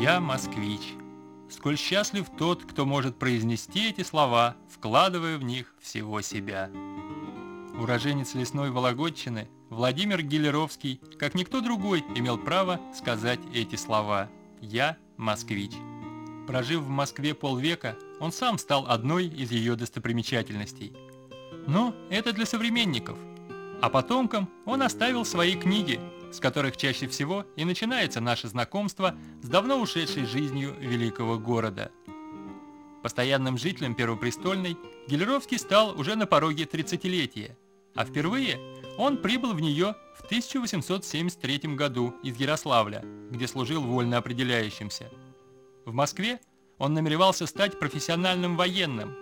Я москвич. Сколь счастлив тот, кто может произнести эти слова, вкладывая в них всего себя. Уроженец лесной Вологодчины Владимир Гелеровский, как никто другой, имел право сказать эти слова «Я москвич». Прожив в Москве полвека, он сам стал одной из ее достопримечательностей. Но это для современников. А потомкам он оставил свои книги, с которых чаще всего и начинается наше знакомство с давно ушедшей жизнью великого города. Постоянным жителем Первопрестольной Гелеровский стал уже на пороге 30-летия, а впервые он прибыл в нее в 1873 году из Ярославля, где служил вольно определяющимся. В Москве он намеревался стать профессиональным военным,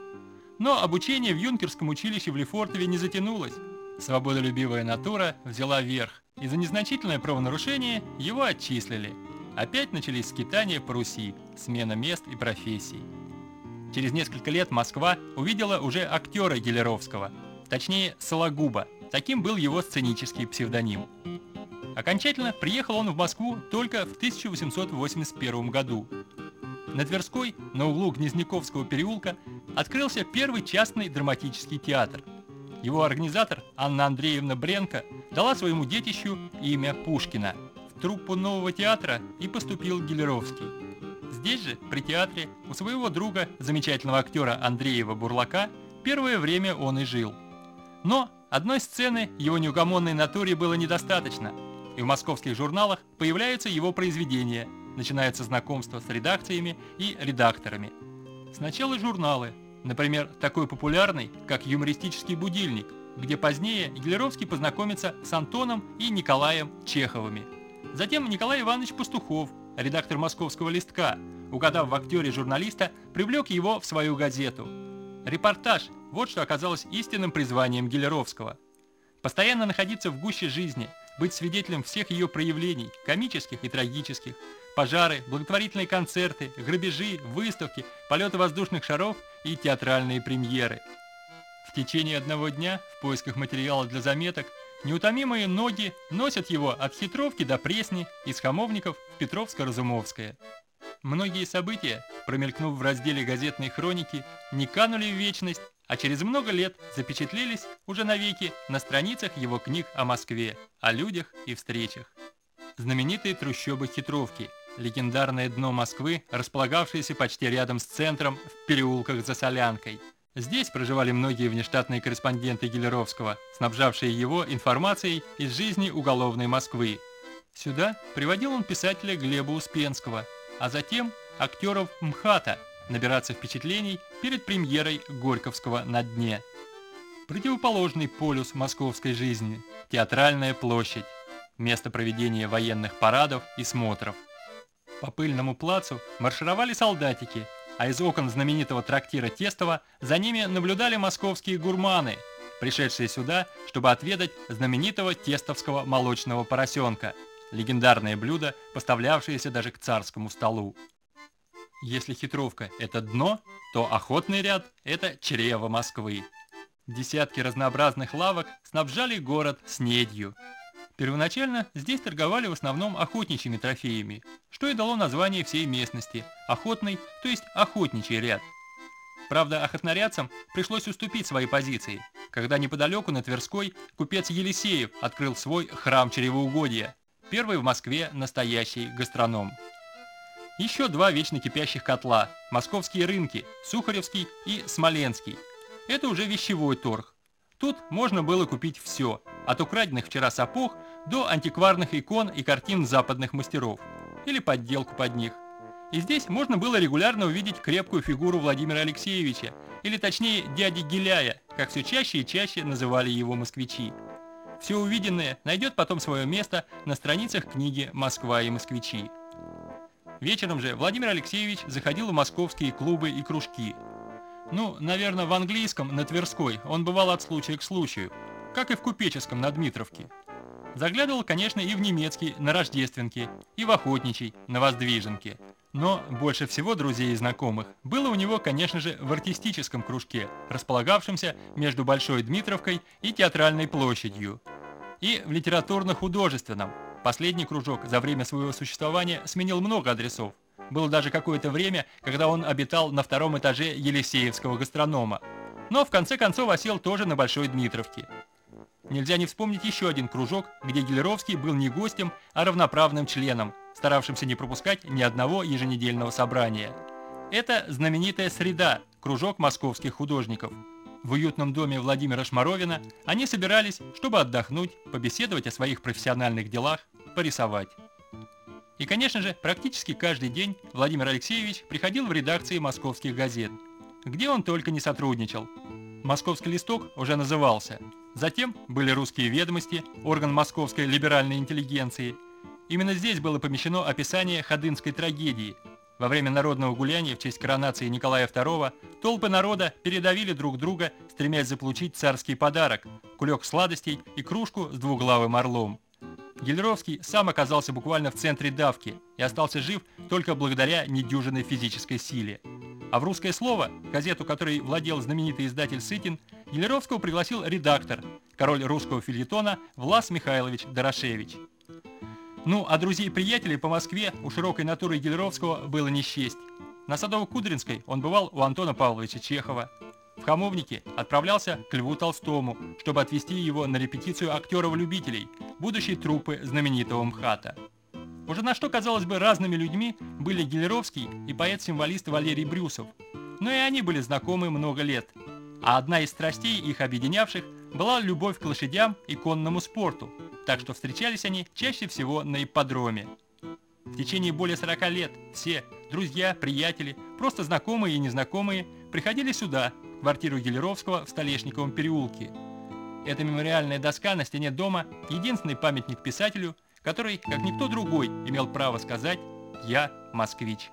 но обучение в юнкерском училище в Лефортове не затянулось. Свободолюбивая натура взяла верх, и за незначительное правонарушение его отчислили. Опять начались скитания по Руси, смена мест и профессий. Через несколько лет Москва увидела уже актера Гелеровского, точнее Сологуба, таким был его сценический псевдоним. Окончательно приехал он в Москву только в 1881 году. На Тверской, на углу Гнезняковского переулка, открылся первый частный драматический театр – его организатор, Анна Андреевна Бренко, дала своему детищу имя Пушкина. В труппу нового театра и поступил Гелеровский. Здесь же, при театре, у своего друга, замечательного актера Андреева Бурлака, первое время он и жил. Но одной сцены его неугомонной натуре было недостаточно, и в московских журналах появляются его произведения, начинается знакомство с редакциями и редакторами. Сначала журналы – Например, такой популярный, как юмористический будильник, где позднее Гелеровский познакомится с Антоном и Николаем Чеховыми. Затем Николай Иванович Пастухов, редактор московского листка, угадав в актере журналиста, привлек его в свою газету. Репортаж – вот что оказалось истинным призванием Гелеровского. Постоянно находиться в гуще жизни, быть свидетелем всех ее проявлений, комических и трагических, пожары, благотворительные концерты, грабежи, выставки, полеты воздушных шаров и театральные премьеры. В течение одного дня в поисках материала для заметок неутомимые ноги носят его от Хитровки до Пресни, из Хамовников в Петровско-Разумовское. Многие события, промелькнув в разделе газетной хроники, не канули в вечность, а через много лет запечатлелись уже навеки на страницах его книг о Москве, о людях и встречах. Знаменитые трущобы Хитровки – легендарное дно Москвы, располагавшееся почти рядом с центром в переулках за Солянкой. Здесь проживали многие внештатные корреспонденты Гелеровского, снабжавшие его информацией из жизни уголовной Москвы. Сюда приводил он писателя Глеба Успенского, а затем актеров МХАТа набираться впечатлений перед премьерой Горьковского «На дне». Противоположный полюс московской жизни – театральная площадь, место проведения военных парадов и смотров – по пыльному плацу маршировали солдатики, а из окон знаменитого трактира Тестова за ними наблюдали московские гурманы, пришедшие сюда, чтобы отведать знаменитого тестовского молочного поросенка, легендарное блюдо, поставлявшееся даже к царскому столу. Если хитровка – это дно, то охотный ряд – это чрево Москвы. Десятки разнообразных лавок снабжали город снедью – Первоначально здесь торговали в основном охотничьими трофеями, что и дало название всей местности – охотный, то есть охотничий ряд. Правда, охотнорядцам пришлось уступить свои позиции, когда неподалеку на Тверской купец Елисеев открыл свой храм чревоугодия, первый в Москве настоящий гастроном. Еще два вечно кипящих котла – московские рынки, Сухаревский и Смоленский. Это уже вещевой торг. Тут можно было купить все – от украденных вчера сапог до антикварных икон и картин западных мастеров, или подделку под них. И здесь можно было регулярно увидеть крепкую фигуру Владимира Алексеевича, или точнее дяди Гиляя, как все чаще и чаще называли его москвичи. Все увиденное найдет потом свое место на страницах книги «Москва и москвичи». Вечером же Владимир Алексеевич заходил в московские клубы и кружки. Ну, наверное, в английском, на Тверской, он бывал от случая к случаю – как и в купеческом на Дмитровке. Заглядывал, конечно, и в немецкий на Рождественке, и в охотничий на Воздвиженке. Но больше всего друзей и знакомых было у него, конечно же, в артистическом кружке, располагавшемся между Большой Дмитровкой и Театральной площадью. И в литературно-художественном. Последний кружок за время своего существования сменил много адресов, Было даже какое-то время, когда он обитал на втором этаже Елисеевского гастронома. Но в конце концов осел тоже на Большой Дмитровке. Нельзя не вспомнить еще один кружок, где Гелеровский был не гостем, а равноправным членом, старавшимся не пропускать ни одного еженедельного собрания. Это знаменитая «Среда», кружок московских художников. В уютном доме Владимира Шмаровина они собирались, чтобы отдохнуть, побеседовать о своих профессиональных делах, порисовать. И, конечно же, практически каждый день Владимир Алексеевич приходил в редакции московских газет, где он только не сотрудничал. Московский листок уже назывался. Затем были русские ведомости, орган московской либеральной интеллигенции. Именно здесь было помещено описание ходынской трагедии. Во время народного гуляния в честь коронации Николая II толпы народа передавили друг друга, стремясь заполучить царский подарок – кулек сладостей и кружку с двуглавым орлом. Гелеровский сам оказался буквально в центре давки и остался жив только благодаря недюжинной физической силе. А в «Русское слово», газету, которой владел знаменитый издатель Сытин, Гелеровского пригласил редактор, король русского фильетона Влас Михайлович Дорошевич. Ну, а друзей-приятелей по Москве у широкой натуры Гелеровского было не счесть. На Садово-Кудринской он бывал у Антона Павловича Чехова, в Хамовнике отправлялся к Льву Толстому, чтобы отвезти его на репетицию актеров-любителей, будущей труппы знаменитого МХАТа. Уже на что, казалось бы, разными людьми были Гелеровский и поэт-символист Валерий Брюсов. Но и они были знакомы много лет. А одна из страстей их объединявших была любовь к лошадям и конному спорту, так что встречались они чаще всего на ипподроме. В течение более 40 лет все, друзья, приятели, просто знакомые и незнакомые, приходили сюда, квартиру Гелеровского в Столешниковом переулке. Эта мемориальная доска на стене дома – единственный памятник писателю, который, как никто другой, имел право сказать «Я москвич».